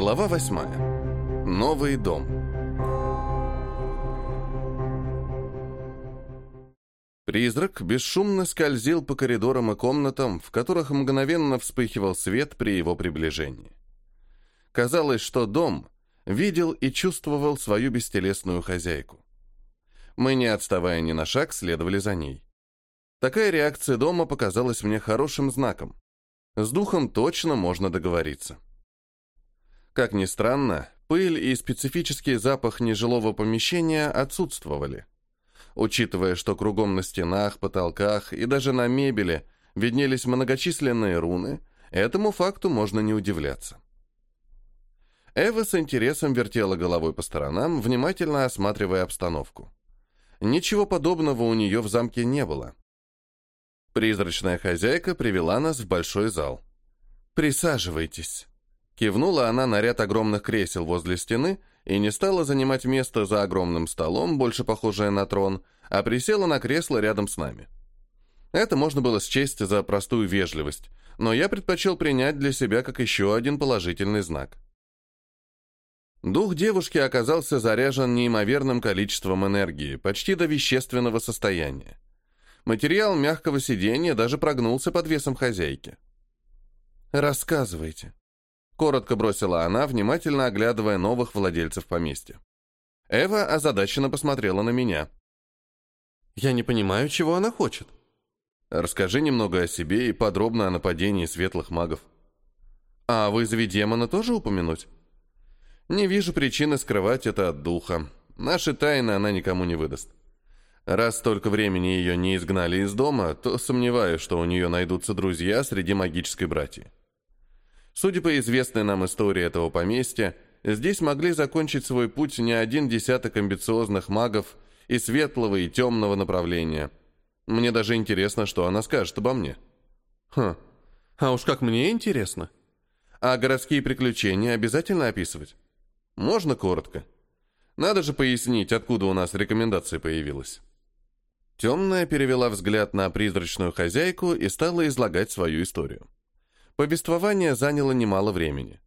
Глава восьмая. Новый дом. Призрак бесшумно скользил по коридорам и комнатам, в которых мгновенно вспыхивал свет при его приближении. Казалось, что дом видел и чувствовал свою бестелесную хозяйку. Мы, не отставая ни на шаг, следовали за ней. Такая реакция дома показалась мне хорошим знаком. С духом точно можно договориться. Как ни странно, пыль и специфический запах нежилого помещения отсутствовали. Учитывая, что кругом на стенах, потолках и даже на мебели виднелись многочисленные руны, этому факту можно не удивляться. Эва с интересом вертела головой по сторонам, внимательно осматривая обстановку. Ничего подобного у нее в замке не было. Призрачная хозяйка привела нас в большой зал. «Присаживайтесь». Кивнула она на ряд огромных кресел возле стены и не стала занимать место за огромным столом, больше похожее на трон, а присела на кресло рядом с нами. Это можно было счесть за простую вежливость, но я предпочел принять для себя как еще один положительный знак. Дух девушки оказался заряжен неимоверным количеством энергии, почти до вещественного состояния. Материал мягкого сиденья даже прогнулся под весом хозяйки. «Рассказывайте», Коротко бросила она, внимательно оглядывая новых владельцев поместья. Эва озадаченно посмотрела на меня. «Я не понимаю, чего она хочет». «Расскажи немного о себе и подробно о нападении светлых магов». «А вызове демона тоже упомянуть?» «Не вижу причины скрывать это от духа. Наши тайны она никому не выдаст. Раз столько времени ее не изгнали из дома, то сомневаюсь, что у нее найдутся друзья среди магической братьи. Судя по известной нам истории этого поместья, здесь могли закончить свой путь не один десяток амбициозных магов и светлого, и темного направления. Мне даже интересно, что она скажет обо мне. Хм, а уж как мне интересно. А городские приключения обязательно описывать? Можно коротко. Надо же пояснить, откуда у нас рекомендация появилась. Темная перевела взгляд на призрачную хозяйку и стала излагать свою историю. Повествование заняло немало времени.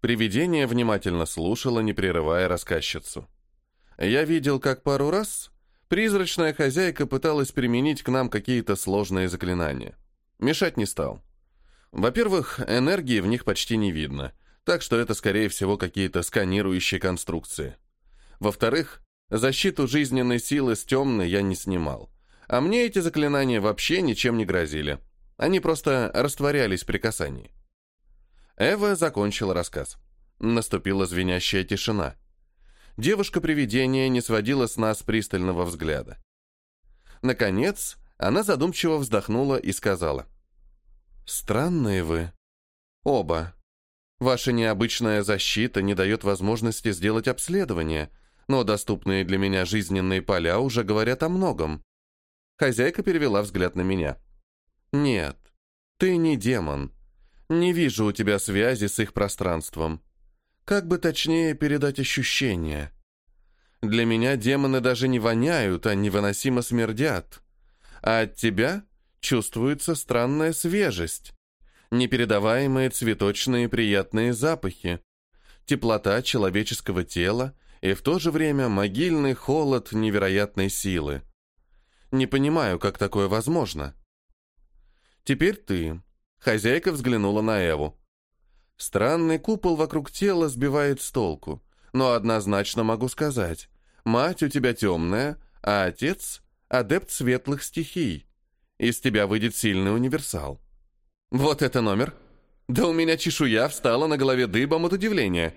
Привидение внимательно слушало, не прерывая рассказчицу. Я видел, как пару раз призрачная хозяйка пыталась применить к нам какие-то сложные заклинания. Мешать не стал. Во-первых, энергии в них почти не видно, так что это, скорее всего, какие-то сканирующие конструкции. Во-вторых, защиту жизненной силы с темной я не снимал, а мне эти заклинания вообще ничем не грозили. Они просто растворялись при касании. Эва закончила рассказ. Наступила звенящая тишина. Девушка-привидение не сводила с нас пристального взгляда. Наконец, она задумчиво вздохнула и сказала. «Странные вы. Оба. Ваша необычная защита не дает возможности сделать обследование, но доступные для меня жизненные поля уже говорят о многом». Хозяйка перевела взгляд на меня. «Нет, ты не демон. Не вижу у тебя связи с их пространством. Как бы точнее передать ощущения? Для меня демоны даже не воняют, а невыносимо смердят. А от тебя чувствуется странная свежесть, непередаваемые цветочные приятные запахи, теплота человеческого тела и в то же время могильный холод невероятной силы. Не понимаю, как такое возможно. Теперь ты. Хозяйка взглянула на Эву. Странный купол вокруг тела сбивает с толку. Но однозначно могу сказать. Мать у тебя темная, а отец — адепт светлых стихий. Из тебя выйдет сильный универсал. Вот это номер. Да у меня чешуя встала на голове дыбом от удивления.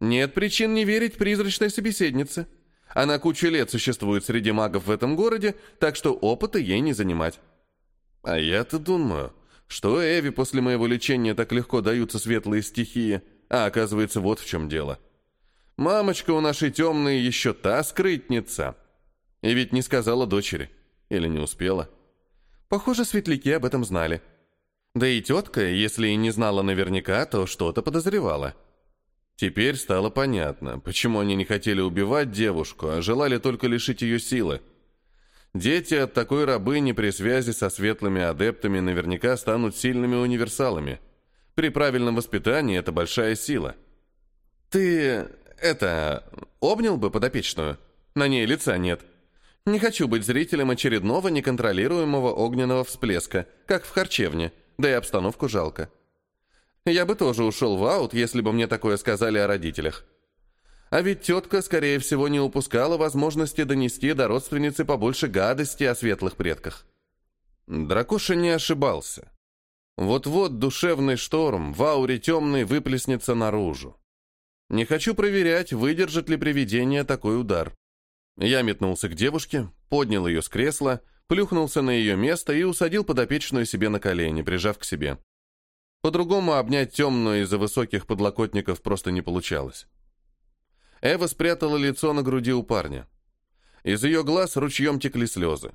Нет причин не верить призрачной собеседнице. Она кучу лет существует среди магов в этом городе, так что опыта ей не занимать. А я-то думаю, что Эви после моего лечения так легко даются светлые стихии, а оказывается вот в чем дело. Мамочка у нашей темной еще та скрытница. И ведь не сказала дочери. Или не успела. Похоже, светляки об этом знали. Да и тетка, если и не знала наверняка, то что-то подозревала. Теперь стало понятно, почему они не хотели убивать девушку, а желали только лишить ее силы. Дети от такой рабыни при связи со светлыми адептами наверняка станут сильными универсалами. При правильном воспитании это большая сила. Ты, это, обнял бы подопечную? На ней лица нет. Не хочу быть зрителем очередного неконтролируемого огненного всплеска, как в харчевне, да и обстановку жалко. Я бы тоже ушел в аут, если бы мне такое сказали о родителях. А ведь тетка, скорее всего, не упускала возможности донести до родственницы побольше гадости о светлых предках. Дракоша не ошибался. Вот-вот душевный шторм в ауре темной выплеснется наружу. Не хочу проверять, выдержит ли привидение такой удар. Я метнулся к девушке, поднял ее с кресла, плюхнулся на ее место и усадил подопечную себе на колени, прижав к себе. По-другому обнять темную из-за высоких подлокотников просто не получалось. Эва спрятала лицо на груди у парня. Из ее глаз ручьем текли слезы.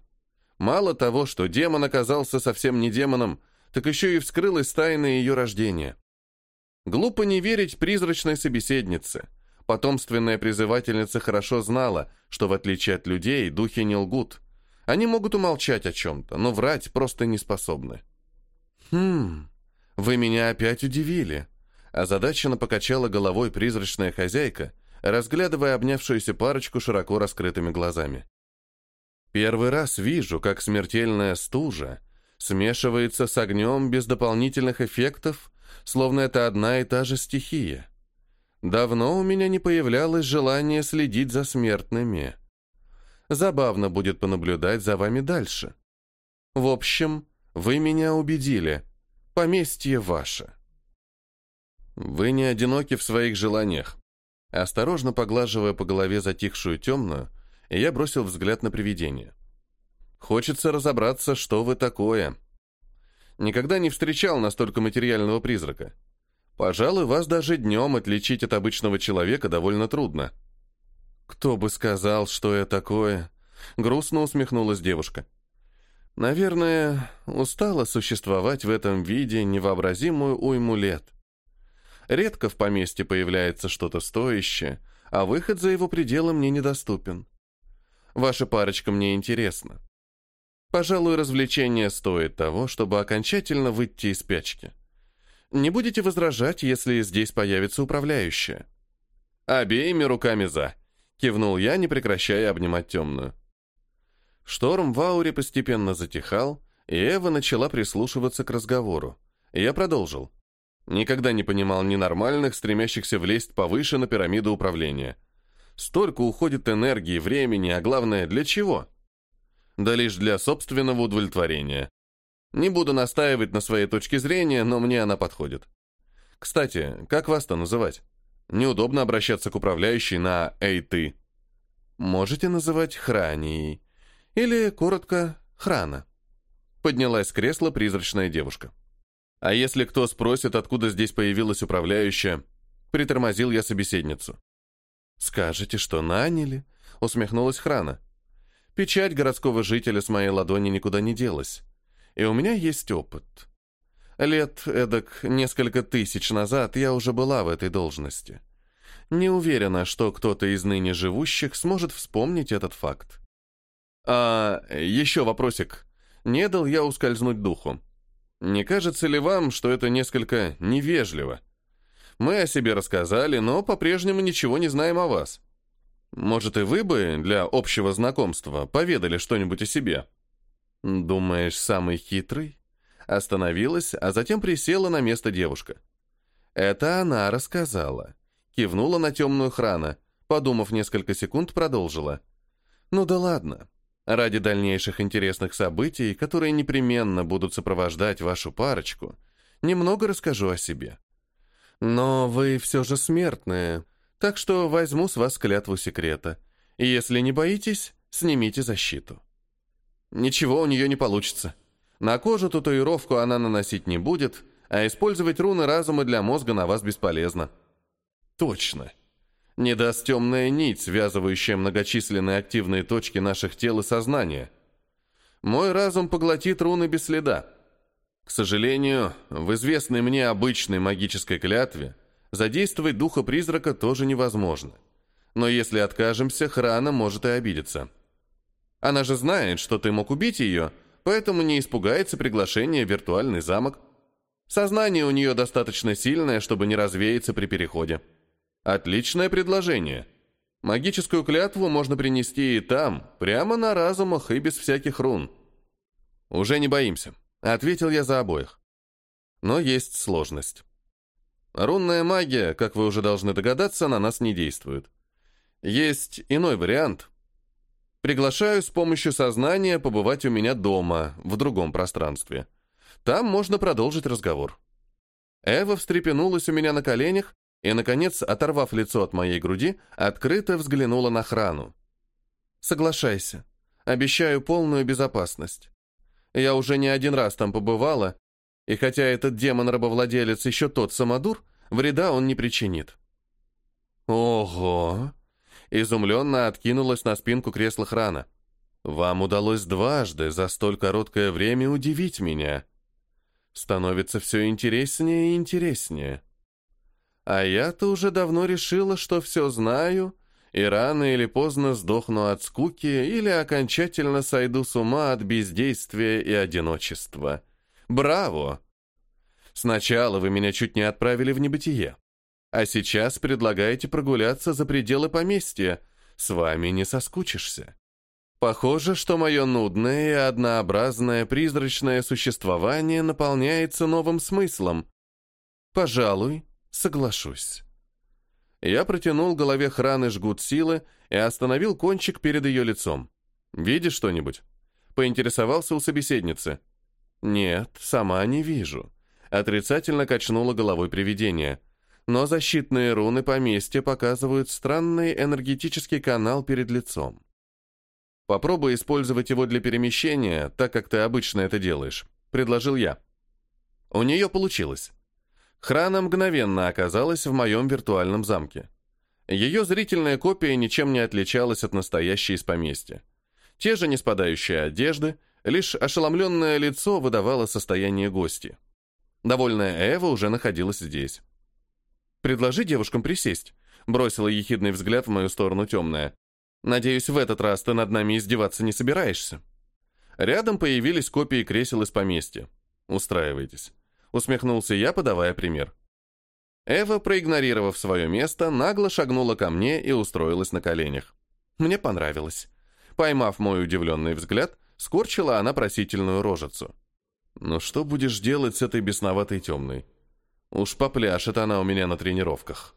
Мало того, что демон оказался совсем не демоном, так еще и вскрылась тайна ее рождения. Глупо не верить призрачной собеседнице. Потомственная призывательница хорошо знала, что в отличие от людей духи не лгут. Они могут умолчать о чем-то, но врать просто не способны. «Хм, вы меня опять удивили», озадаченно покачала головой призрачная хозяйка, разглядывая обнявшуюся парочку широко раскрытыми глазами. «Первый раз вижу, как смертельная стужа смешивается с огнем без дополнительных эффектов, словно это одна и та же стихия. Давно у меня не появлялось желание следить за смертными. Забавно будет понаблюдать за вами дальше. В общем, вы меня убедили. Поместье ваше». «Вы не одиноки в своих желаниях», Осторожно поглаживая по голове затихшую темную, я бросил взгляд на привидение. Хочется разобраться, что вы такое. Никогда не встречал настолько материального призрака. Пожалуй, вас даже днем отличить от обычного человека довольно трудно. Кто бы сказал, что я такое? Грустно усмехнулась девушка. Наверное, устала существовать в этом виде невообразимую уйму лет. Редко в поместье появляется что-то стоящее, а выход за его пределы мне недоступен. Ваша парочка мне интересна. Пожалуй, развлечение стоит того, чтобы окончательно выйти из спячки. Не будете возражать, если здесь появится управляющая? Обеими руками за. Кивнул я, не прекращая обнимать темную. Шторм в ауре постепенно затихал, и Эва начала прислушиваться к разговору. Я продолжил. Никогда не понимал ненормальных, стремящихся влезть повыше на пирамиду управления. Столько уходит энергии, времени, а главное, для чего? Да лишь для собственного удовлетворения. Не буду настаивать на своей точке зрения, но мне она подходит. Кстати, как вас-то называть? Неудобно обращаться к управляющей на «Эй, ты». Можете называть Хранией. Или, коротко, Храна. Поднялась с кресла призрачная девушка. А если кто спросит, откуда здесь появилась управляющая, притормозил я собеседницу. «Скажете, что наняли?» — усмехнулась Храна. «Печать городского жителя с моей ладони никуда не делась. И у меня есть опыт. Лет эдак несколько тысяч назад я уже была в этой должности. Не уверена, что кто-то из ныне живущих сможет вспомнить этот факт. А еще вопросик. Не дал я ускользнуть духу. Не кажется ли вам, что это несколько невежливо? Мы о себе рассказали, но по-прежнему ничего не знаем о вас. Может, и вы бы для общего знакомства поведали что-нибудь о себе? Думаешь, самый хитрый? Остановилась, а затем присела на место девушка. Это она рассказала. Кивнула на темную храна, подумав несколько секунд, продолжила. Ну да ладно. Ради дальнейших интересных событий, которые непременно будут сопровождать вашу парочку, немного расскажу о себе. Но вы все же смертные, так что возьму с вас клятву секрета. И если не боитесь, снимите защиту. Ничего у нее не получится. На кожу татуировку она наносить не будет, а использовать руны разума для мозга на вас бесполезно. Точно не даст темная нить, связывающая многочисленные активные точки наших тел и сознания. Мой разум поглотит руны без следа. К сожалению, в известной мне обычной магической клятве задействовать духа призрака тоже невозможно. Но если откажемся, Храна может и обидеться. Она же знает, что ты мог убить ее, поэтому не испугается приглашения в виртуальный замок. Сознание у нее достаточно сильное, чтобы не развеяться при переходе. Отличное предложение. Магическую клятву можно принести и там, прямо на разумах и без всяких рун. Уже не боимся, ответил я за обоих. Но есть сложность. Рунная магия, как вы уже должны догадаться, на нас не действует. Есть иной вариант. Приглашаю с помощью сознания побывать у меня дома, в другом пространстве. Там можно продолжить разговор. Эва встрепенулась у меня на коленях и, наконец, оторвав лицо от моей груди, открыто взглянула на храну. «Соглашайся. Обещаю полную безопасность. Я уже не один раз там побывала, и хотя этот демон-рабовладелец еще тот самодур, вреда он не причинит». «Ого!» Изумленно откинулась на спинку кресла храна. «Вам удалось дважды за столь короткое время удивить меня. Становится все интереснее и интереснее». А я-то уже давно решила, что все знаю, и рано или поздно сдохну от скуки или окончательно сойду с ума от бездействия и одиночества. Браво! Сначала вы меня чуть не отправили в небытие, а сейчас предлагаете прогуляться за пределы поместья. С вами не соскучишься. Похоже, что мое нудное и однообразное призрачное существование наполняется новым смыслом. Пожалуй, Соглашусь. Я протянул голове храны жгут силы и остановил кончик перед ее лицом. «Видишь что-нибудь?» Поинтересовался у собеседницы. «Нет, сама не вижу». Отрицательно качнула головой привидение. Но защитные руны поместья показывают странный энергетический канал перед лицом. «Попробуй использовать его для перемещения, так как ты обычно это делаешь», — предложил я. У нее получилось. Храна мгновенно оказалась в моем виртуальном замке. Ее зрительная копия ничем не отличалась от настоящей из поместья. Те же неспадающие одежды, лишь ошеломленное лицо выдавало состояние гости. Довольная Эва уже находилась здесь. «Предложи девушкам присесть», — бросила ехидный взгляд в мою сторону темная. «Надеюсь, в этот раз ты над нами издеваться не собираешься». Рядом появились копии кресел из поместья. «Устраивайтесь» усмехнулся я, подавая пример. Эва, проигнорировав свое место, нагло шагнула ко мне и устроилась на коленях. Мне понравилось. Поймав мой удивленный взгляд, скорчила она просительную рожицу. «Ну что будешь делать с этой бесноватой темной? Уж попляшет она у меня на тренировках».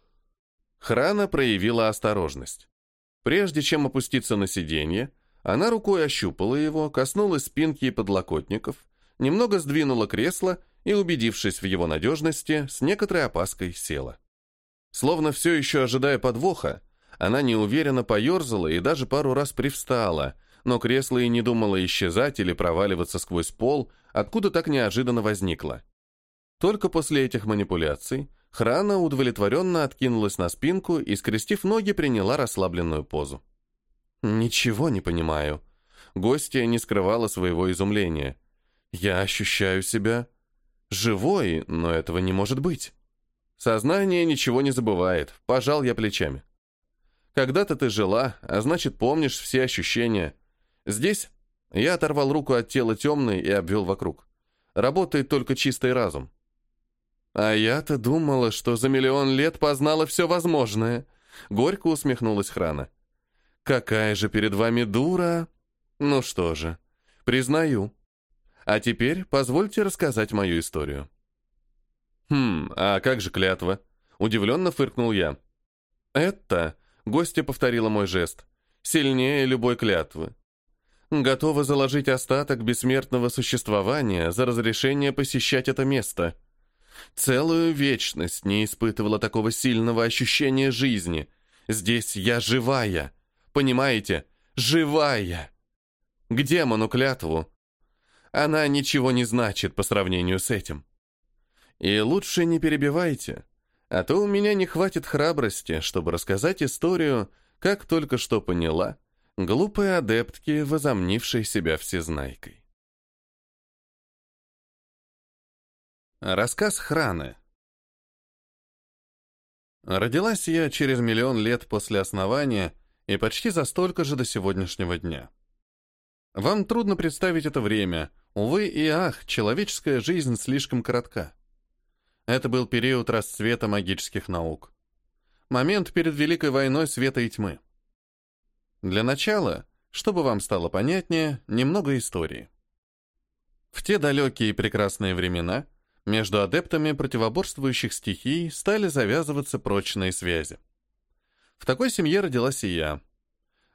Храна проявила осторожность. Прежде чем опуститься на сиденье, она рукой ощупала его, коснулась спинки и подлокотников, немного сдвинула кресло и, убедившись в его надежности, с некоторой опаской села. Словно все еще ожидая подвоха, она неуверенно поерзала и даже пару раз привстала, но кресло и не думало исчезать или проваливаться сквозь пол, откуда так неожиданно возникло. Только после этих манипуляций Храна удовлетворенно откинулась на спинку и, скрестив ноги, приняла расслабленную позу. «Ничего не понимаю». Гостья не скрывала своего изумления. «Я ощущаю себя Живой, но этого не может быть. Сознание ничего не забывает, пожал я плечами. Когда-то ты жила, а значит, помнишь все ощущения. Здесь я оторвал руку от тела темной и обвел вокруг. Работает только чистый разум. А я-то думала, что за миллион лет познала все возможное. Горько усмехнулась Храна. Какая же перед вами дура! Ну что же, признаю, а теперь позвольте рассказать мою историю. Хм, а как же клятва? Удивленно фыркнул я. Это, гостья повторила мой жест, сильнее любой клятвы. Готова заложить остаток бессмертного существования за разрешение посещать это место. Целую вечность не испытывала такого сильного ощущения жизни. Здесь я живая. Понимаете? Живая. К демону клятву она ничего не значит по сравнению с этим. И лучше не перебивайте, а то у меня не хватит храбрости, чтобы рассказать историю, как только что поняла, глупой адептки, возомнившей себя всезнайкой. Рассказ Храны Родилась я через миллион лет после основания и почти за столько же до сегодняшнего дня. Вам трудно представить это время — Увы и ах, человеческая жизнь слишком коротка. Это был период расцвета магических наук. Момент перед Великой войной света и тьмы. Для начала, чтобы вам стало понятнее, немного истории. В те далекие и прекрасные времена между адептами противоборствующих стихий стали завязываться прочные связи. В такой семье родилась и я.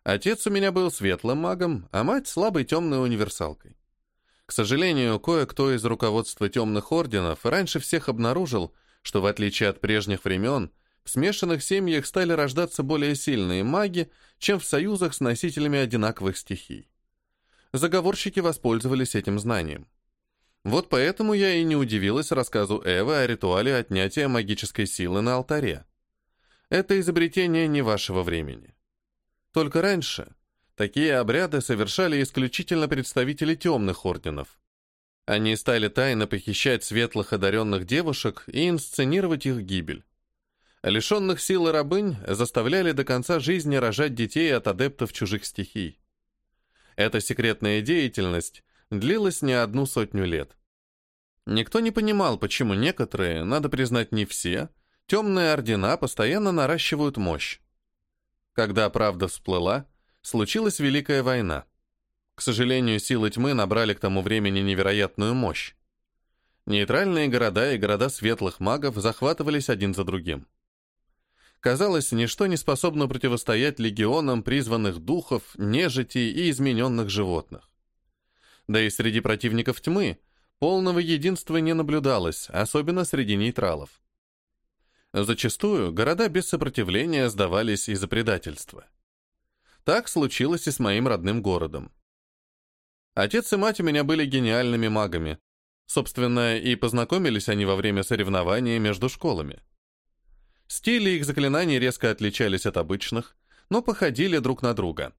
Отец у меня был светлым магом, а мать — слабой темной универсалкой. К сожалению, кое-кто из руководства темных орденов раньше всех обнаружил, что в отличие от прежних времен, в смешанных семьях стали рождаться более сильные маги, чем в союзах с носителями одинаковых стихий заговорщики воспользовались этим знанием. Вот поэтому я и не удивилась рассказу Эвы о ритуале отнятия магической силы на алтаре. Это изобретение не вашего времени. Только раньше такие обряды совершали исключительно представители темных орденов. Они стали тайно похищать светлых одаренных девушек и инсценировать их гибель. Лишенных силы рабынь заставляли до конца жизни рожать детей от адептов чужих стихий. Эта секретная деятельность длилась не одну сотню лет. Никто не понимал, почему некоторые, надо признать не все, темные ордена постоянно наращивают мощь. Когда правда всплыла, случилась Великая война. К сожалению, силы тьмы набрали к тому времени невероятную мощь. Нейтральные города и города светлых магов захватывались один за другим. Казалось, ничто не способно противостоять легионам призванных духов, нежити и измененных животных. Да и среди противников тьмы полного единства не наблюдалось, особенно среди нейтралов. Зачастую города без сопротивления сдавались из-за предательства. Так случилось и с моим родным городом. Отец и мать у меня были гениальными магами. Собственно, и познакомились они во время соревнований между школами. Стили их заклинаний резко отличались от обычных, но походили друг на друга.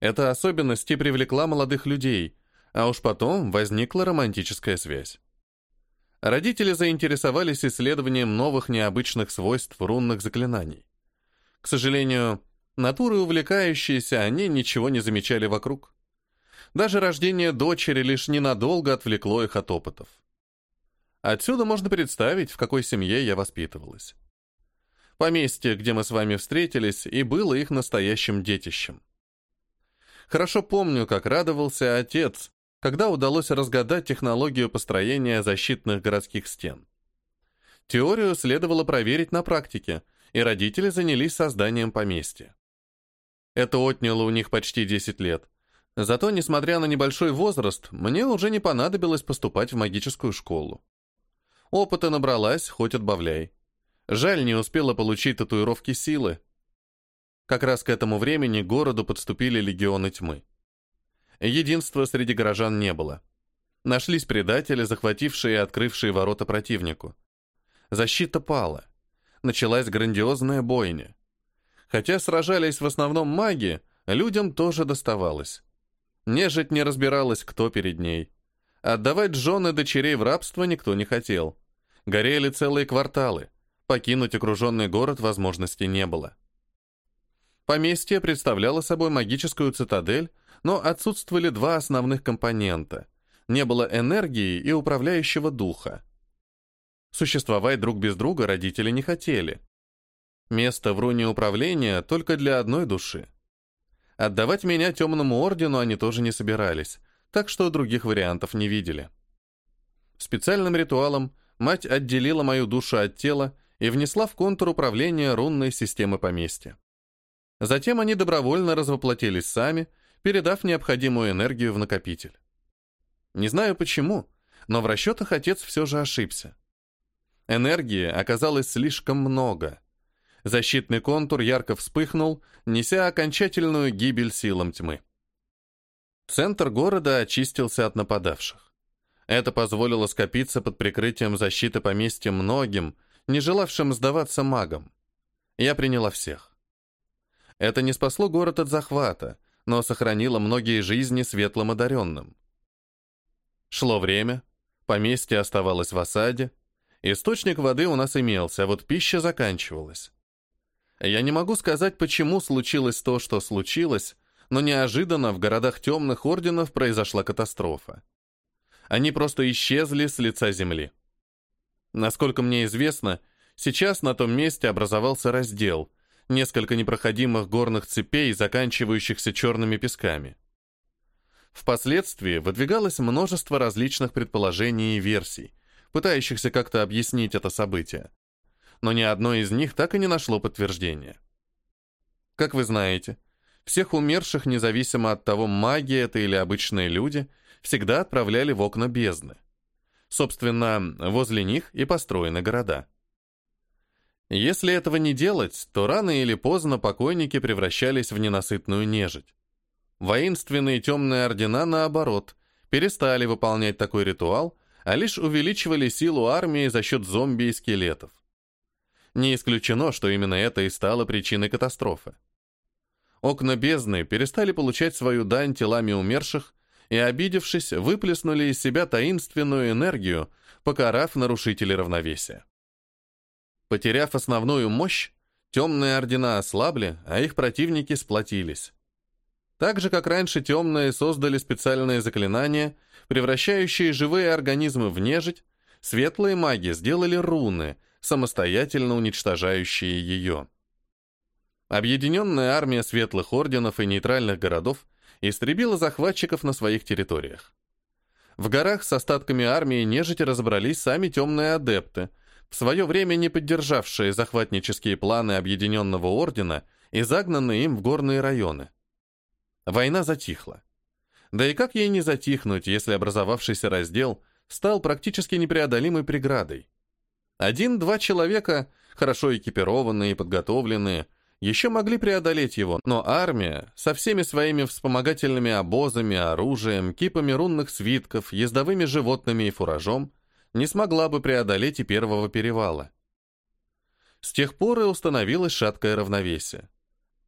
Эта особенность и привлекла молодых людей, а уж потом возникла романтическая связь. Родители заинтересовались исследованием новых необычных свойств рунных заклинаний. К сожалению, натуры увлекающиеся, они ничего не замечали вокруг. Даже рождение дочери лишь ненадолго отвлекло их от опытов. Отсюда можно представить, в какой семье я воспитывалась. Поместье, где мы с вами встретились, и было их настоящим детищем. Хорошо помню, как радовался отец, когда удалось разгадать технологию построения защитных городских стен. Теорию следовало проверить на практике, и родители занялись созданием поместья. Это отняло у них почти 10 лет. Зато, несмотря на небольшой возраст, мне уже не понадобилось поступать в магическую школу. Опыта набралась, хоть отбавляй. Жаль, не успела получить татуировки силы. Как раз к этому времени городу подступили легионы тьмы. Единства среди горожан не было. Нашлись предатели, захватившие и открывшие ворота противнику. Защита пала. Началась грандиозная бойня. Хотя сражались в основном маги, людям тоже доставалось. Нежить не разбиралась, кто перед ней. Отдавать жены дочерей в рабство никто не хотел. Горели целые кварталы. Покинуть окруженный город возможности не было. Поместье представляло собой магическую цитадель, но отсутствовали два основных компонента. Не было энергии и управляющего духа. Существовать друг без друга родители не хотели. Место в руне управления только для одной души. Отдавать меня темному ордену они тоже не собирались, так что других вариантов не видели. Специальным ритуалом мать отделила мою душу от тела и внесла в контур управления рунной системы поместья. Затем они добровольно развоплотились сами, передав необходимую энергию в накопитель. Не знаю почему, но в расчетах отец все же ошибся. Энергии оказалось слишком много. Защитный контур ярко вспыхнул, неся окончательную гибель силам тьмы. Центр города очистился от нападавших. Это позволило скопиться под прикрытием защиты поместья многим, не желавшим сдаваться магам. Я приняла всех. Это не спасло город от захвата, но сохранило многие жизни светлым одаренным. Шло время, поместье оставалось в осаде, источник воды у нас имелся, а вот пища заканчивалась. Я не могу сказать, почему случилось то, что случилось, но неожиданно в городах темных орденов произошла катастрофа. Они просто исчезли с лица земли. Насколько мне известно, Сейчас на том месте образовался раздел, несколько непроходимых горных цепей, заканчивающихся черными песками. Впоследствии выдвигалось множество различных предположений и версий, пытающихся как-то объяснить это событие. Но ни одно из них так и не нашло подтверждения. Как вы знаете, всех умерших, независимо от того, маги это или обычные люди, всегда отправляли в окна бездны. Собственно, возле них и построены города. Если этого не делать, то рано или поздно покойники превращались в ненасытную нежить. Воинственные темные ордена, наоборот, перестали выполнять такой ритуал, а лишь увеличивали силу армии за счет зомби и скелетов. Не исключено, что именно это и стало причиной катастрофы. Окна бездны перестали получать свою дань телами умерших и, обидевшись, выплеснули из себя таинственную энергию, покарав нарушителей равновесия. Потеряв основную мощь, темные ордена ослабли, а их противники сплотились. Так же, как раньше темные создали специальные заклинания, превращающие живые организмы в нежить, светлые маги сделали руны, самостоятельно уничтожающие ее. Объединенная армия светлых орденов и нейтральных городов истребила захватчиков на своих территориях. В горах с остатками армии нежити разобрались сами темные адепты, в свое время не поддержавшие захватнические планы Объединенного Ордена и загнанные им в горные районы. Война затихла. Да и как ей не затихнуть, если образовавшийся раздел стал практически непреодолимой преградой? Один-два человека, хорошо экипированные и подготовленные, еще могли преодолеть его, но армия со всеми своими вспомогательными обозами, оружием, кипами рунных свитков, ездовыми животными и фуражом не смогла бы преодолеть и первого перевала. С тех пор и установилось шаткое равновесие.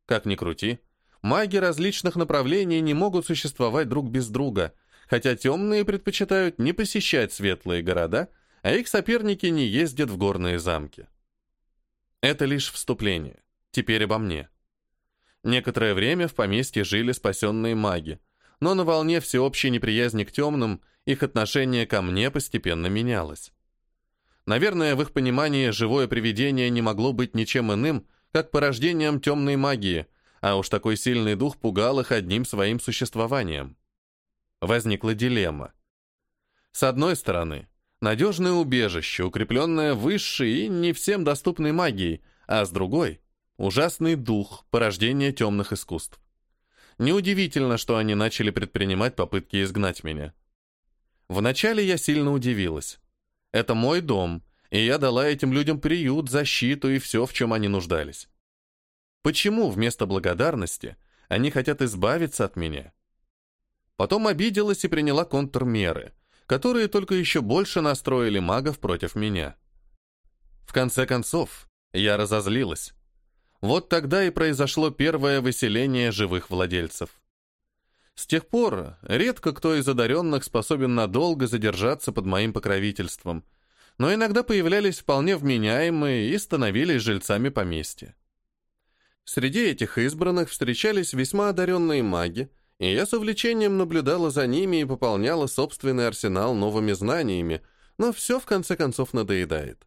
Как ни крути, маги различных направлений не могут существовать друг без друга, хотя темные предпочитают не посещать светлые города, а их соперники не ездят в горные замки. Это лишь вступление. Теперь обо мне. Некоторое время в поместье жили спасенные маги, но на волне всеобщей неприязни к темным их отношение ко мне постепенно менялось. Наверное, в их понимании живое привидение не могло быть ничем иным, как порождением темной магии, а уж такой сильный дух пугал их одним своим существованием. Возникла дилемма. С одной стороны, надежное убежище, укрепленное высшей и не всем доступной магией, а с другой Ужасный дух, порождение темных искусств. Неудивительно, что они начали предпринимать попытки изгнать меня. Вначале я сильно удивилась. Это мой дом, и я дала этим людям приют, защиту и все, в чем они нуждались. Почему вместо благодарности они хотят избавиться от меня? Потом обиделась и приняла контрмеры, которые только еще больше настроили магов против меня. В конце концов, я разозлилась. Вот тогда и произошло первое выселение живых владельцев. С тех пор редко кто из одаренных способен надолго задержаться под моим покровительством, но иногда появлялись вполне вменяемые и становились жильцами поместья. Среди этих избранных встречались весьма одаренные маги, и я с увлечением наблюдала за ними и пополняла собственный арсенал новыми знаниями, но все в конце концов надоедает.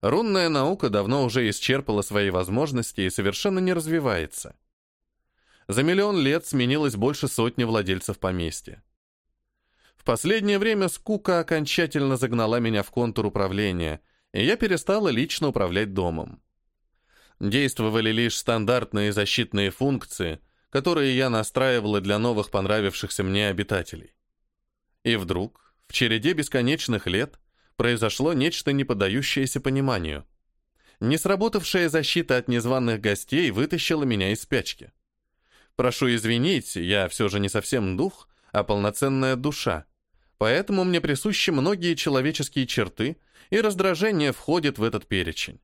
Рунная наука давно уже исчерпала свои возможности и совершенно не развивается. За миллион лет сменилось больше сотни владельцев поместья. В последнее время скука окончательно загнала меня в контур управления, и я перестала лично управлять домом. Действовали лишь стандартные защитные функции, которые я настраивала для новых понравившихся мне обитателей. И вдруг, в череде бесконечных лет, произошло нечто не поддающееся пониманию. Несработавшая защита от незваных гостей вытащила меня из спячки. Прошу извинить, я все же не совсем дух, а полноценная душа. Поэтому мне присущи многие человеческие черты, и раздражение входит в этот перечень.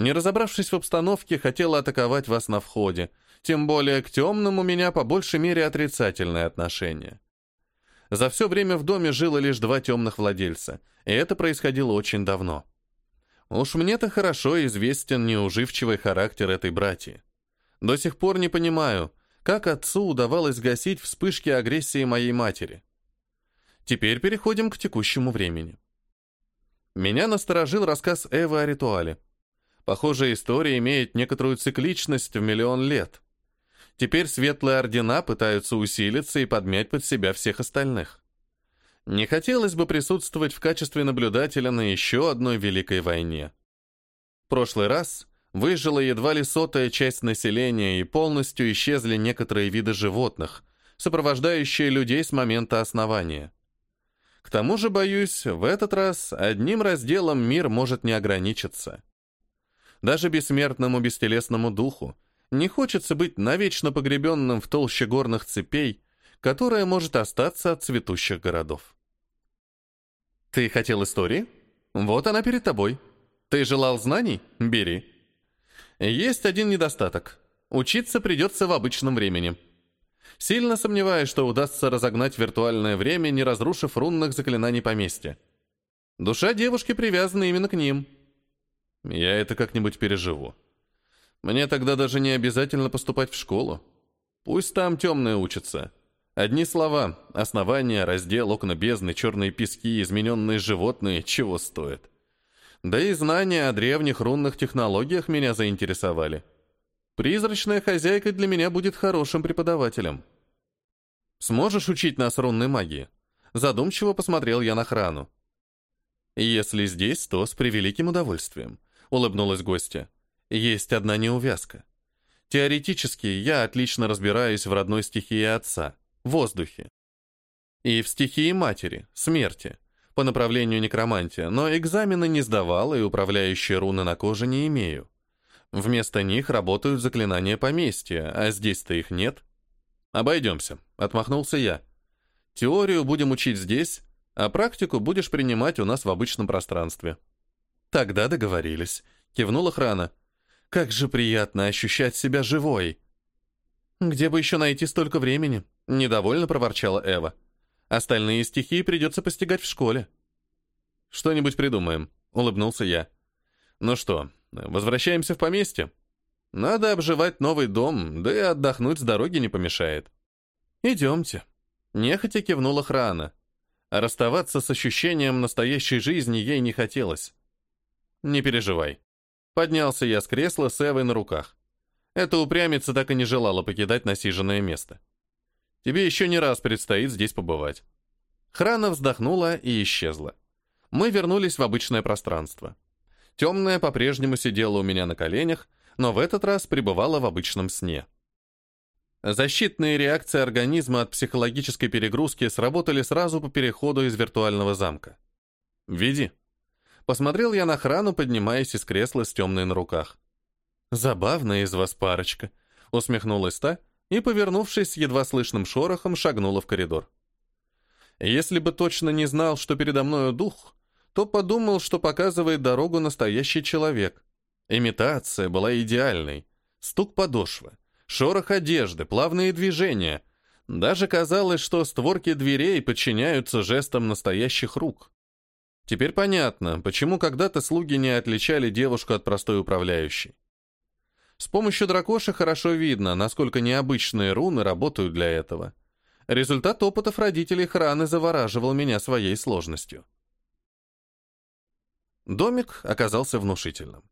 Не разобравшись в обстановке, хотела атаковать вас на входе, тем более к темным у меня по большей мере отрицательное отношение. За все время в доме жило лишь два темных владельца, и это происходило очень давно. Уж мне-то хорошо известен неуживчивый характер этой братьи. До сих пор не понимаю, как отцу удавалось гасить вспышки агрессии моей матери. Теперь переходим к текущему времени. Меня насторожил рассказ Эвы о ритуале. Похоже, история имеет некоторую цикличность в миллион лет. Теперь светлые ордена пытаются усилиться и подмять под себя всех остальных. Не хотелось бы присутствовать в качестве наблюдателя на еще одной великой войне. В прошлый раз выжила едва ли сотая часть населения и полностью исчезли некоторые виды животных, сопровождающие людей с момента основания. К тому же, боюсь, в этот раз одним разделом мир может не ограничиться. Даже бессмертному бестелесному духу не хочется быть навечно погребенным в толще горных цепей, которая может остаться от цветущих городов. Ты хотел истории? Вот она перед тобой. Ты желал знаний? Бери. Есть один недостаток. Учиться придется в обычном времени. Сильно сомневаюсь, что удастся разогнать виртуальное время, не разрушив рунных заклинаний поместья. Душа девушки привязана именно к ним. Я это как-нибудь переживу. Мне тогда даже не обязательно поступать в школу. Пусть там темные учатся. Одни слова — основания, раздел, окна бездны, черные пески, измененные животные — чего стоят. Да и знания о древних рунных технологиях меня заинтересовали. Призрачная хозяйка для меня будет хорошим преподавателем. Сможешь учить нас рунной магии? Задумчиво посмотрел я на храну. Если здесь, то с превеликим удовольствием, улыбнулась гостья. Есть одна неувязка. Теоретически я отлично разбираюсь в родной стихии отца — воздухе. И в стихии матери — смерти, по направлению некромантия, но экзамены не сдавал и управляющие руны на коже не имею. Вместо них работают заклинания поместья, а здесь-то их нет. Обойдемся, отмахнулся я. Теорию будем учить здесь, а практику будешь принимать у нас в обычном пространстве. Тогда договорились, кивнула Храна. Как же приятно ощущать себя живой. Где бы еще найти столько времени? Недовольно проворчала Эва. Остальные стихии придется постигать в школе. Что-нибудь придумаем, улыбнулся я. Ну что, возвращаемся в поместье? Надо обживать новый дом, да и отдохнуть с дороги не помешает. Идемте. Нехотя кивнула Храна. А расставаться с ощущением настоящей жизни ей не хотелось. Не переживай. Поднялся я с кресла с Эвой на руках. Эта упрямица так и не желала покидать насиженное место. Тебе еще не раз предстоит здесь побывать. Храна вздохнула и исчезла. Мы вернулись в обычное пространство. Темная по-прежнему сидела у меня на коленях, но в этот раз пребывала в обычном сне. Защитные реакции организма от психологической перегрузки сработали сразу по переходу из виртуального замка. «Веди», Посмотрел я на охрану, поднимаясь из кресла с темной на руках. «Забавная из вас парочка», — усмехнулась та и, повернувшись с едва слышным шорохом, шагнула в коридор. Если бы точно не знал, что передо мною дух, то подумал, что показывает дорогу настоящий человек. Имитация была идеальной. Стук подошвы, шорох одежды, плавные движения. Даже казалось, что створки дверей подчиняются жестам настоящих рук. Теперь понятно, почему когда-то слуги не отличали девушку от простой управляющей. С помощью дракоши хорошо видно, насколько необычные руны работают для этого. Результат опытов родителей Храны завораживал меня своей сложностью. Домик оказался внушительным.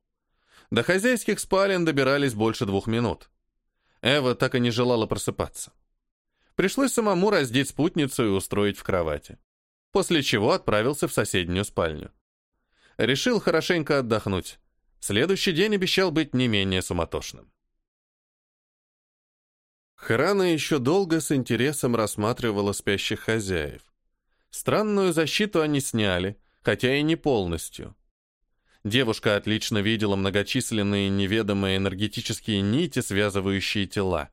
До хозяйских спален добирались больше двух минут. Эва так и не желала просыпаться. Пришлось самому раздеть спутницу и устроить в кровати после чего отправился в соседнюю спальню. Решил хорошенько отдохнуть. Следующий день обещал быть не менее суматошным. Храна еще долго с интересом рассматривала спящих хозяев. Странную защиту они сняли, хотя и не полностью. Девушка отлично видела многочисленные неведомые энергетические нити, связывающие тела.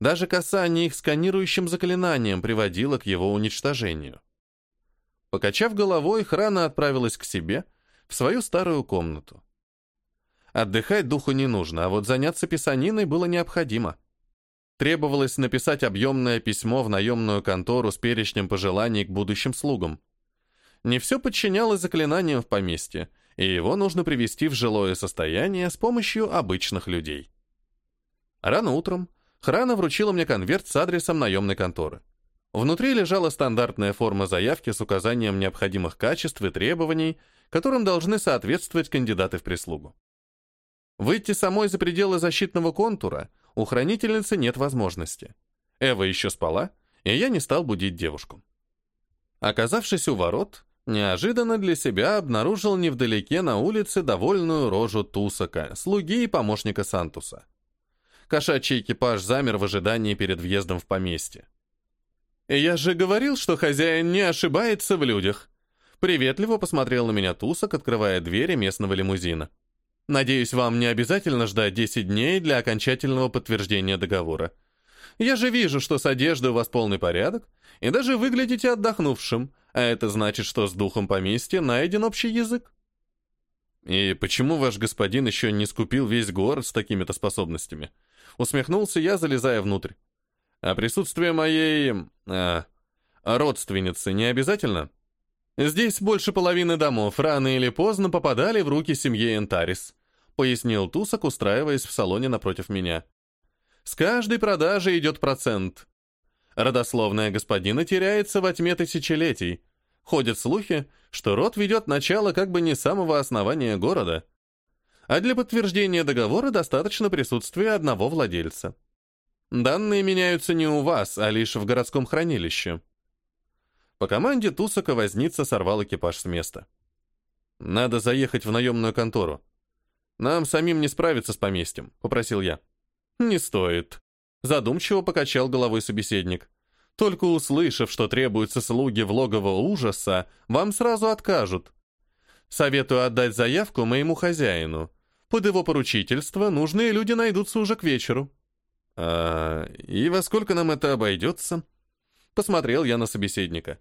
Даже касание их сканирующим заклинанием приводило к его уничтожению. Покачав головой, Храна отправилась к себе, в свою старую комнату. Отдыхать духу не нужно, а вот заняться писаниной было необходимо. Требовалось написать объемное письмо в наемную контору с перечнем пожеланий к будущим слугам. Не все подчинялось заклинаниям в поместье, и его нужно привести в жилое состояние с помощью обычных людей. Рано утром Храна вручила мне конверт с адресом наемной конторы. Внутри лежала стандартная форма заявки с указанием необходимых качеств и требований, которым должны соответствовать кандидаты в прислугу. Выйти самой за пределы защитного контура у хранительницы нет возможности. Эва еще спала, и я не стал будить девушку. Оказавшись у ворот, неожиданно для себя обнаружил невдалеке на улице довольную рожу Тусака, слуги и помощника Сантуса. Кошачий экипаж замер в ожидании перед въездом в поместье. «Я же говорил, что хозяин не ошибается в людях», Приветливо посмотрел на меня Тусак, открывая двери местного лимузина. «Надеюсь, вам не обязательно ждать 10 дней для окончательного подтверждения договора. Я же вижу, что с одеждой у вас полный порядок, и даже выглядите отдохнувшим, а это значит, что с духом поместья найден общий язык». «И почему ваш господин еще не скупил весь город с такими-то способностями?» Усмехнулся я, залезая внутрь. «А присутствие моей... А, родственницы не обязательно?» Здесь больше половины домов рано или поздно попадали в руки семьи Энтарис, пояснил Тусак, устраиваясь в салоне напротив меня. С каждой продажи идет процент. Родословная господина теряется во тьме тысячелетий. Ходят слухи, что род ведет начало как бы не самого основания города. А для подтверждения договора достаточно присутствия одного владельца. Данные меняются не у вас, а лишь в городском хранилище. По команде Тусака возница сорвал экипаж с места. «Надо заехать в наемную контору. Нам самим не справиться с поместьем», — попросил я. «Не стоит», — задумчиво покачал головой собеседник. «Только услышав, что требуются слуги в логово ужаса, вам сразу откажут. Советую отдать заявку моему хозяину. Под его поручительство нужные люди найдутся уже к вечеру». «А и во сколько нам это обойдется?» Посмотрел я на собеседника.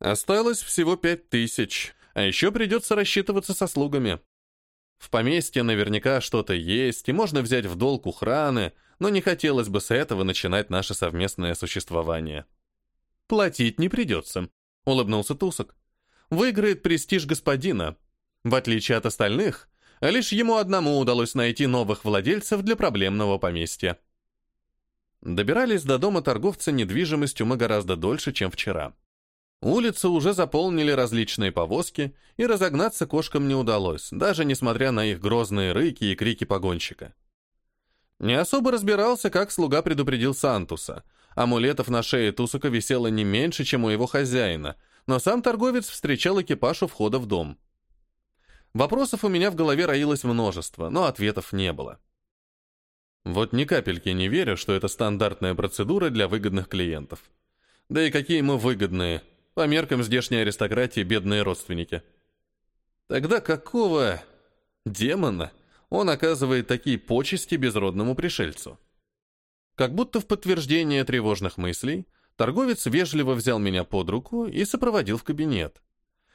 Осталось всего пять тысяч, а еще придется рассчитываться со слугами. В поместье наверняка что-то есть, и можно взять в долг у но не хотелось бы с этого начинать наше совместное существование. «Платить не придется», — улыбнулся Тусок. «Выиграет престиж господина. В отличие от остальных, лишь ему одному удалось найти новых владельцев для проблемного поместья». Добирались до дома торговца недвижимостью мы гораздо дольше, чем вчера. Улицу уже заполнили различные повозки, и разогнаться кошкам не удалось, даже несмотря на их грозные рыки и крики погонщика. Не особо разбирался, как слуга предупредил Сантуса. Амулетов на шее Тусука висело не меньше, чем у его хозяина, но сам торговец встречал экипаж у входа в дом. Вопросов у меня в голове роилось множество, но ответов не было. Вот ни капельки не верю, что это стандартная процедура для выгодных клиентов. Да и какие мы выгодные – по меркам здешней аристократии бедные родственники. Тогда какого демона он оказывает такие почести безродному пришельцу? Как будто в подтверждение тревожных мыслей, торговец вежливо взял меня под руку и сопроводил в кабинет.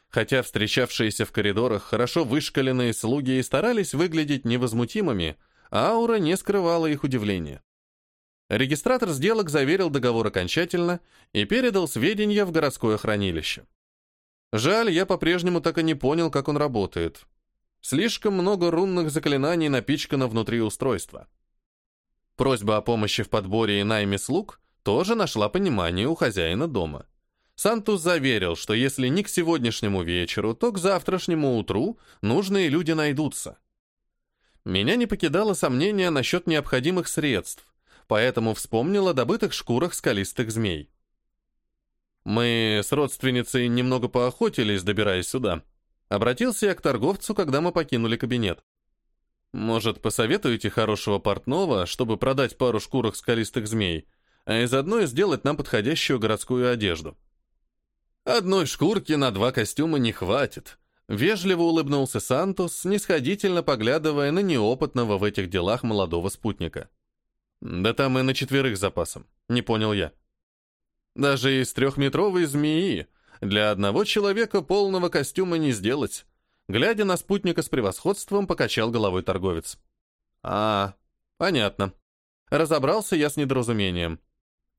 Хотя встречавшиеся в коридорах хорошо вышкаленные слуги и старались выглядеть невозмутимыми, аура не скрывала их удивления. Регистратор сделок заверил договор окончательно и передал сведения в городское хранилище. Жаль, я по-прежнему так и не понял, как он работает. Слишком много рунных заклинаний напичкано внутри устройства. Просьба о помощи в подборе и найме слуг тоже нашла понимание у хозяина дома. Сантус заверил, что если не к сегодняшнему вечеру, то к завтрашнему утру нужные люди найдутся. Меня не покидало сомнение насчет необходимых средств, поэтому вспомнил о добытых шкурах скалистых змей. Мы с родственницей немного поохотились, добираясь сюда. Обратился я к торговцу, когда мы покинули кабинет. Может, посоветуете хорошего портного, чтобы продать пару шкурок скалистых змей, а из одной сделать нам подходящую городскую одежду? Одной шкурки на два костюма не хватит. Вежливо улыбнулся Сантос, снисходительно поглядывая на неопытного в этих делах молодого спутника. Да там и на четверых запасом, не понял я. Даже из трехметровой змеи для одного человека полного костюма не сделать. Глядя на спутника с превосходством, покачал головой торговец. А, понятно. Разобрался я с недоразумением.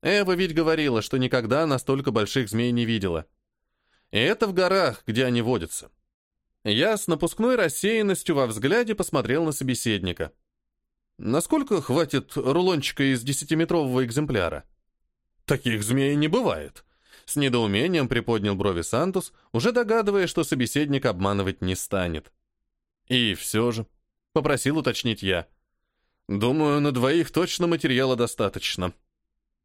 Эва ведь говорила, что никогда настолько больших змей не видела. И это в горах, где они водятся. Я с напускной рассеянностью во взгляде посмотрел на собеседника. Насколько хватит рулончика из десятиметрового экземпляра? Таких змей не бывает. С недоумением приподнял брови Сантус, уже догадываясь, что собеседник обманывать не станет. «И все же», — попросил уточнить я. «Думаю, на двоих точно материала достаточно».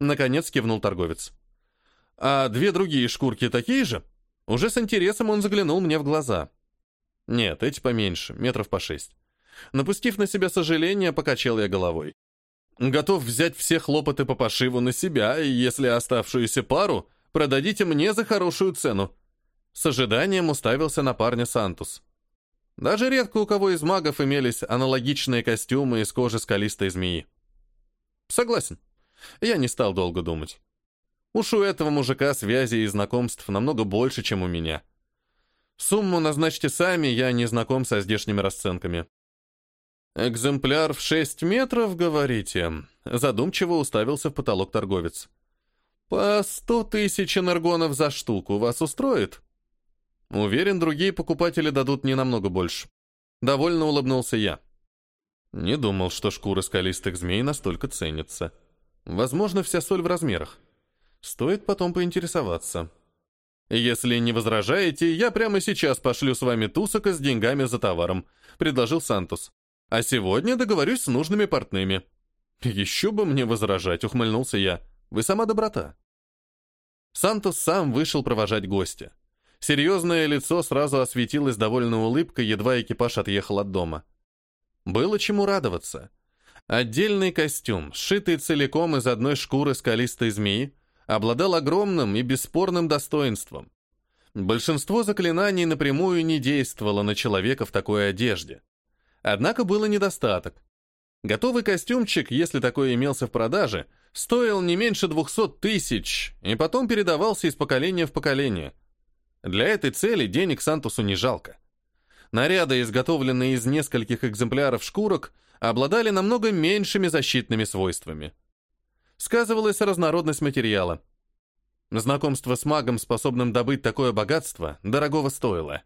Наконец кивнул торговец. «А две другие шкурки такие же?» Уже с интересом он заглянул мне в глаза. «Нет, эти поменьше, метров по шесть». Напустив на себя сожаление, покачал я головой. «Готов взять все хлопоты по пошиву на себя, и если оставшуюся пару продадите мне за хорошую цену». С ожиданием уставился на парня Сантус. Даже редко у кого из магов имелись аналогичные костюмы из кожи скалистой змеи. Согласен. Я не стал долго думать. Уж у этого мужика связи и знакомств намного больше, чем у меня. Сумму назначьте сами, я не знаком со здешними расценками. «Экземпляр в шесть метров, говорите?» Задумчиво уставился в потолок торговец. «По сто тысяч энергонов за штуку вас устроит?» Уверен, другие покупатели дадут не намного больше. Довольно улыбнулся я. Не думал, что шкуры скалистых змей настолько ценятся. Возможно, вся соль в размерах. Стоит потом поинтересоваться. Если не возражаете, я прямо сейчас пошлю с вами Тусака с деньгами за товаром, предложил Сантус. А сегодня договорюсь с нужными портными. Еще бы мне возражать, ухмыльнулся я. Вы сама доброта. Сантос сам вышел провожать гостя. Серьезное лицо сразу осветилось довольной улыбкой, едва экипаж отъехал от дома. Было чему радоваться. Отдельный костюм, сшитый целиком из одной шкуры скалистой змеи, обладал огромным и бесспорным достоинством. Большинство заклинаний напрямую не действовало на человека в такой одежде. Однако было недостаток. Готовый костюмчик, если такой имелся в продаже, стоил не меньше 200 тысяч и потом передавался из поколения в поколение – для этой цели денег Сантусу не жалко. Наряды, изготовленные из нескольких экземпляров шкурок, обладали намного меньшими защитными свойствами. Сказывалась разнородность материала. Знакомство с магом, способным добыть такое богатство, дорогого стоило.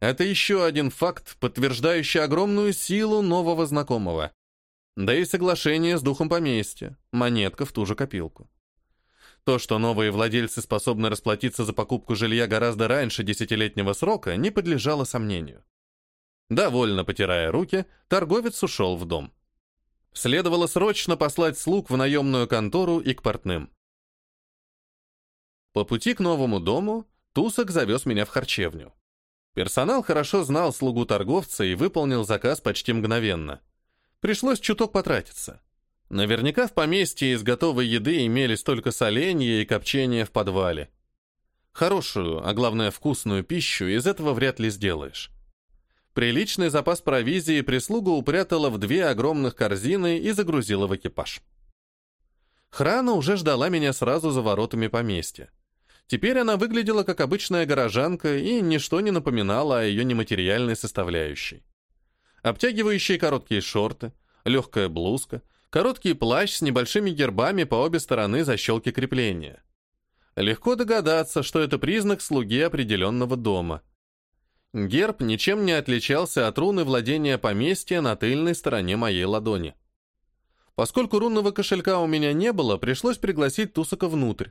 Это еще один факт, подтверждающий огромную силу нового знакомого. Да и соглашение с духом поместья, монетка в ту же копилку. То, что новые владельцы способны расплатиться за покупку жилья гораздо раньше десятилетнего срока, не подлежало сомнению. Довольно потирая руки, торговец ушел в дом. Следовало срочно послать слуг в наемную контору и к портным. По пути к новому дому Тусок завез меня в харчевню. Персонал хорошо знал слугу торговца и выполнил заказ почти мгновенно. Пришлось чуток потратиться. Наверняка в поместье из готовой еды имелись только соленья и копчение в подвале. Хорошую, а главное вкусную пищу из этого вряд ли сделаешь. Приличный запас провизии прислуга упрятала в две огромных корзины и загрузила в экипаж. Храна уже ждала меня сразу за воротами поместья. Теперь она выглядела как обычная горожанка и ничто не напоминало о ее нематериальной составляющей. Обтягивающие короткие шорты, легкая блузка — Короткий плащ с небольшими гербами по обе стороны защелки крепления. Легко догадаться, что это признак слуги определенного дома. Герб ничем не отличался от руны владения поместья на тыльной стороне моей ладони. Поскольку рунного кошелька у меня не было, пришлось пригласить Тусака внутрь.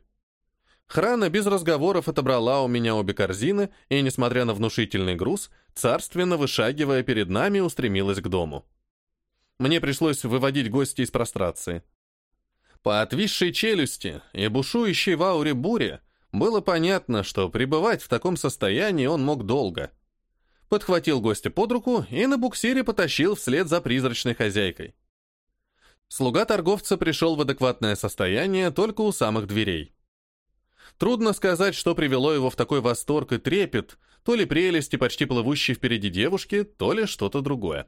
Храна без разговоров отобрала у меня обе корзины и, несмотря на внушительный груз, царственно вышагивая перед нами, устремилась к дому мне пришлось выводить гостя из прострации. По отвисшей челюсти и бушующей в ауре буре было понятно, что пребывать в таком состоянии он мог долго. Подхватил гостя под руку и на буксире потащил вслед за призрачной хозяйкой. Слуга торговца пришел в адекватное состояние только у самых дверей. Трудно сказать, что привело его в такой восторг и трепет, то ли прелести почти плывущей впереди девушки, то ли что-то другое.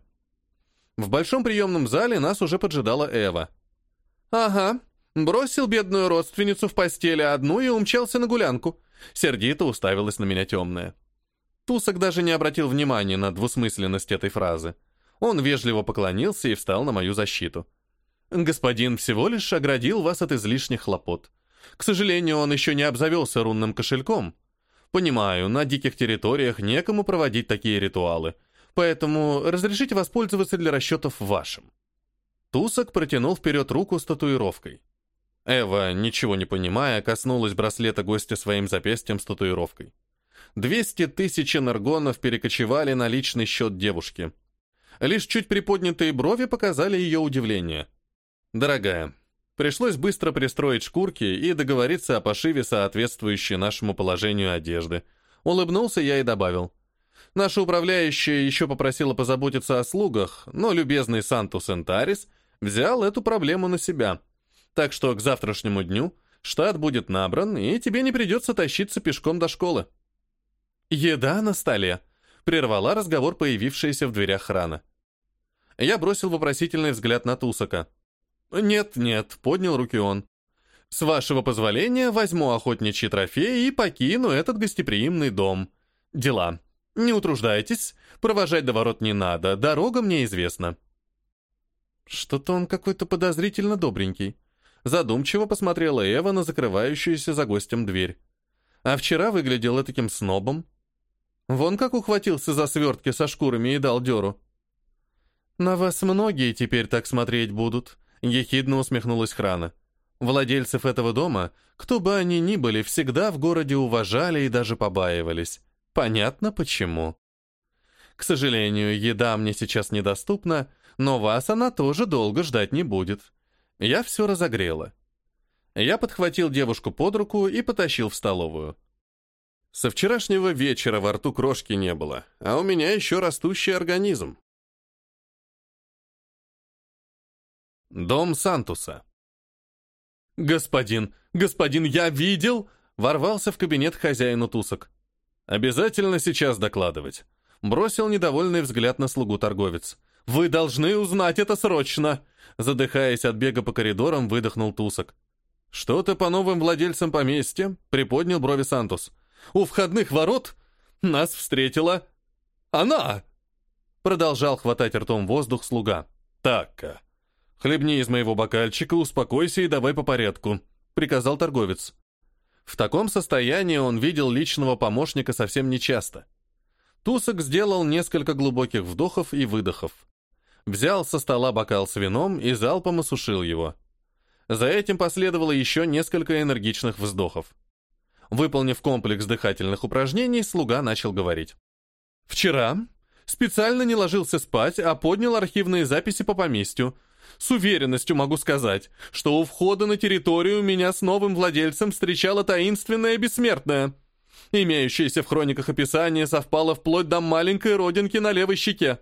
В большом приемном зале нас уже поджидала Эва. «Ага, бросил бедную родственницу в постели одну и умчался на гулянку». Сердито уставилась на меня темная. Тусок даже не обратил внимания на двусмысленность этой фразы. Он вежливо поклонился и встал на мою защиту. «Господин всего лишь оградил вас от излишних хлопот. К сожалению, он еще не обзавелся рунным кошельком. Понимаю, на диких территориях некому проводить такие ритуалы, Поэтому разрешите воспользоваться для расчетов вашим». Тусок протянул вперед руку с татуировкой. Эва, ничего не понимая, коснулась браслета гостя своим запястьем с татуировкой. 200 тысяч энергонов перекочевали на личный счет девушки. Лишь чуть приподнятые брови показали ее удивление. «Дорогая, пришлось быстро пристроить шкурки и договориться о пошиве, соответствующей нашему положению одежды». Улыбнулся я и добавил. Наша управляющая еще попросила позаботиться о слугах, но любезный Сантус Энтарис взял эту проблему на себя. Так что к завтрашнему дню штат будет набран, и тебе не придется тащиться пешком до школы. «Еда на столе», — прервала разговор появившаяся в дверях храна. Я бросил вопросительный взгляд на Тусака. «Нет-нет», — поднял руки он. «С вашего позволения возьму охотничьи трофеи и покину этот гостеприимный дом. Дела. Не утруждайтесь, провожать до ворот не надо, дорога мне известна». Что-то он какой-то подозрительно добренький. Задумчиво посмотрела Эва на закрывающуюся за гостем дверь. А вчера выглядела таким снобом. Вон как ухватился за свертки со шкурами и дал дёру. «На вас многие теперь так смотреть будут», — ехидно усмехнулась Храна. «Владельцев этого дома, кто бы они ни были, всегда в городе уважали и даже побаивались. Понятно, почему. К сожалению, еда мне сейчас недоступна, но вас она тоже долго ждать не будет. Я все разогрела». Я подхватил девушку под руку и потащил в столовую. Со вчерашнего вечера во рту крошки не было, а у меня еще растущий организм. Дом Сантуса. «Господин, господин, я видел!» Ворвался в кабинет хозяину тусок. «Обязательно сейчас докладывать». Бросил недовольный взгляд на слугу торговец. «Вы должны узнать это срочно!» Задыхаясь от бега по коридорам, выдохнул тусок. «Что-то по новым владельцам поместья?» Приподнял брови Сантус. У входных ворот нас встретила она!» Продолжал хватать ртом воздух слуга. «Так-ка, хлебни из моего бокальчика, успокойся и давай по порядку», — приказал торговец. В таком состоянии он видел личного помощника совсем нечасто. Тусок сделал несколько глубоких вдохов и выдохов. Взял со стола бокал с вином и залпом осушил его. За этим последовало еще несколько энергичных вздохов. Выполнив комплекс дыхательных упражнений, слуга начал говорить. «Вчера специально не ложился спать, а поднял архивные записи по поместью. С уверенностью могу сказать, что у входа на территорию меня с новым владельцем встречала таинственная бессмертная. Имеющееся в хрониках описание совпало вплоть до маленькой родинки на левой щеке.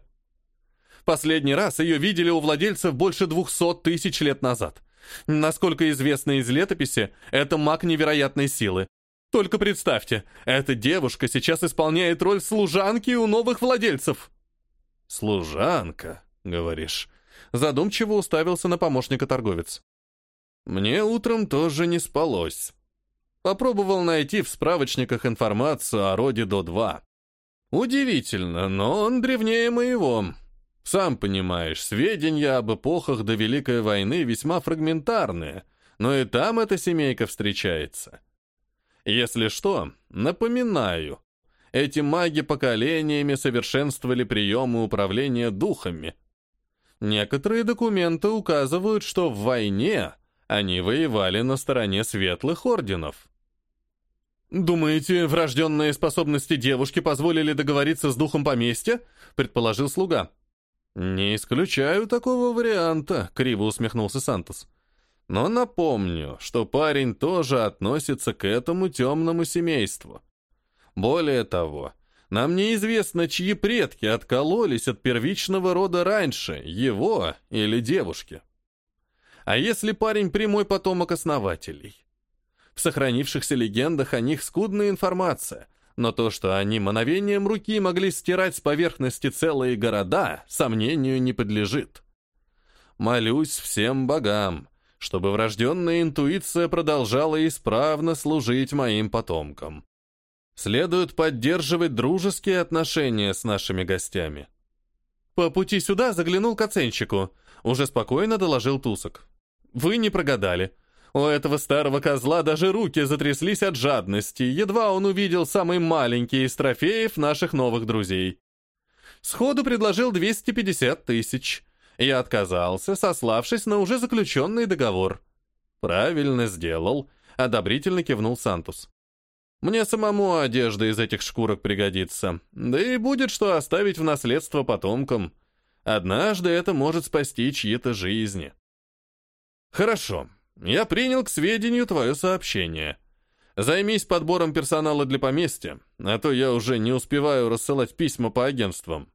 Последний раз ее видели у владельцев больше двухсот тысяч лет назад. Насколько известно из летописи, это маг невероятной силы. Только представьте, эта девушка сейчас исполняет роль служанки у новых владельцев. «Служанка», — говоришь. Задумчиво уставился на помощника торговец. «Мне утром тоже не спалось. Попробовал найти в справочниках информацию о роде До-2. Удивительно, но он древнее моего. Сам понимаешь, сведения об эпохах до Великой войны весьма фрагментарные, но и там эта семейка встречается. Если что, напоминаю, эти маги поколениями совершенствовали приемы управления духами. Некоторые документы указывают, что в войне они воевали на стороне светлых орденов. «Думаете, врожденные способности девушки позволили договориться с духом поместья?» — предположил слуга. «Не исключаю такого варианта», — криво усмехнулся Сантос. Но напомню, что парень тоже относится к этому темному семейству. Более того, нам неизвестно, чьи предки откололись от первичного рода раньше, его или девушки. А если парень прямой потомок основателей? В сохранившихся легендах о них скудная информация, но то, что они мановением руки могли стирать с поверхности целые города, сомнению не подлежит. Молюсь всем богам, чтобы врожденная интуиция продолжала исправно служить моим потомкам. Следует поддерживать дружеские отношения с нашими гостями. По пути сюда заглянул к оценщику. Уже спокойно доложил Тусок. Вы не прогадали. У этого старого козла даже руки затряслись от жадности, едва он увидел самый маленький из трофеев наших новых друзей. Сходу предложил 250 тысяч. Я отказался, сославшись на уже заключенный договор. Правильно сделал, одобрительно кивнул Сантус. Мне самому одежда из этих шкурок пригодится, да и будет что оставить в наследство потомкам. Однажды это может спасти чьи-то жизни. Хорошо, я принял к сведению твое сообщение. Займись подбором персонала для поместья, а то я уже не успеваю рассылать письма по агентствам.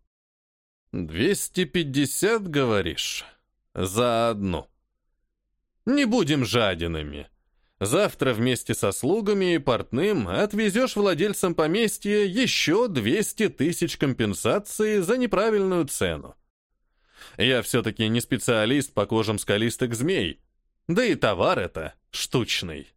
«Двести пятьдесят, говоришь? За одну. Не будем жадинами. Завтра вместе со слугами и портным отвезешь владельцам поместья еще 200 тысяч компенсации за неправильную цену. Я все-таки не специалист по кожам скалистых змей, да и товар это штучный.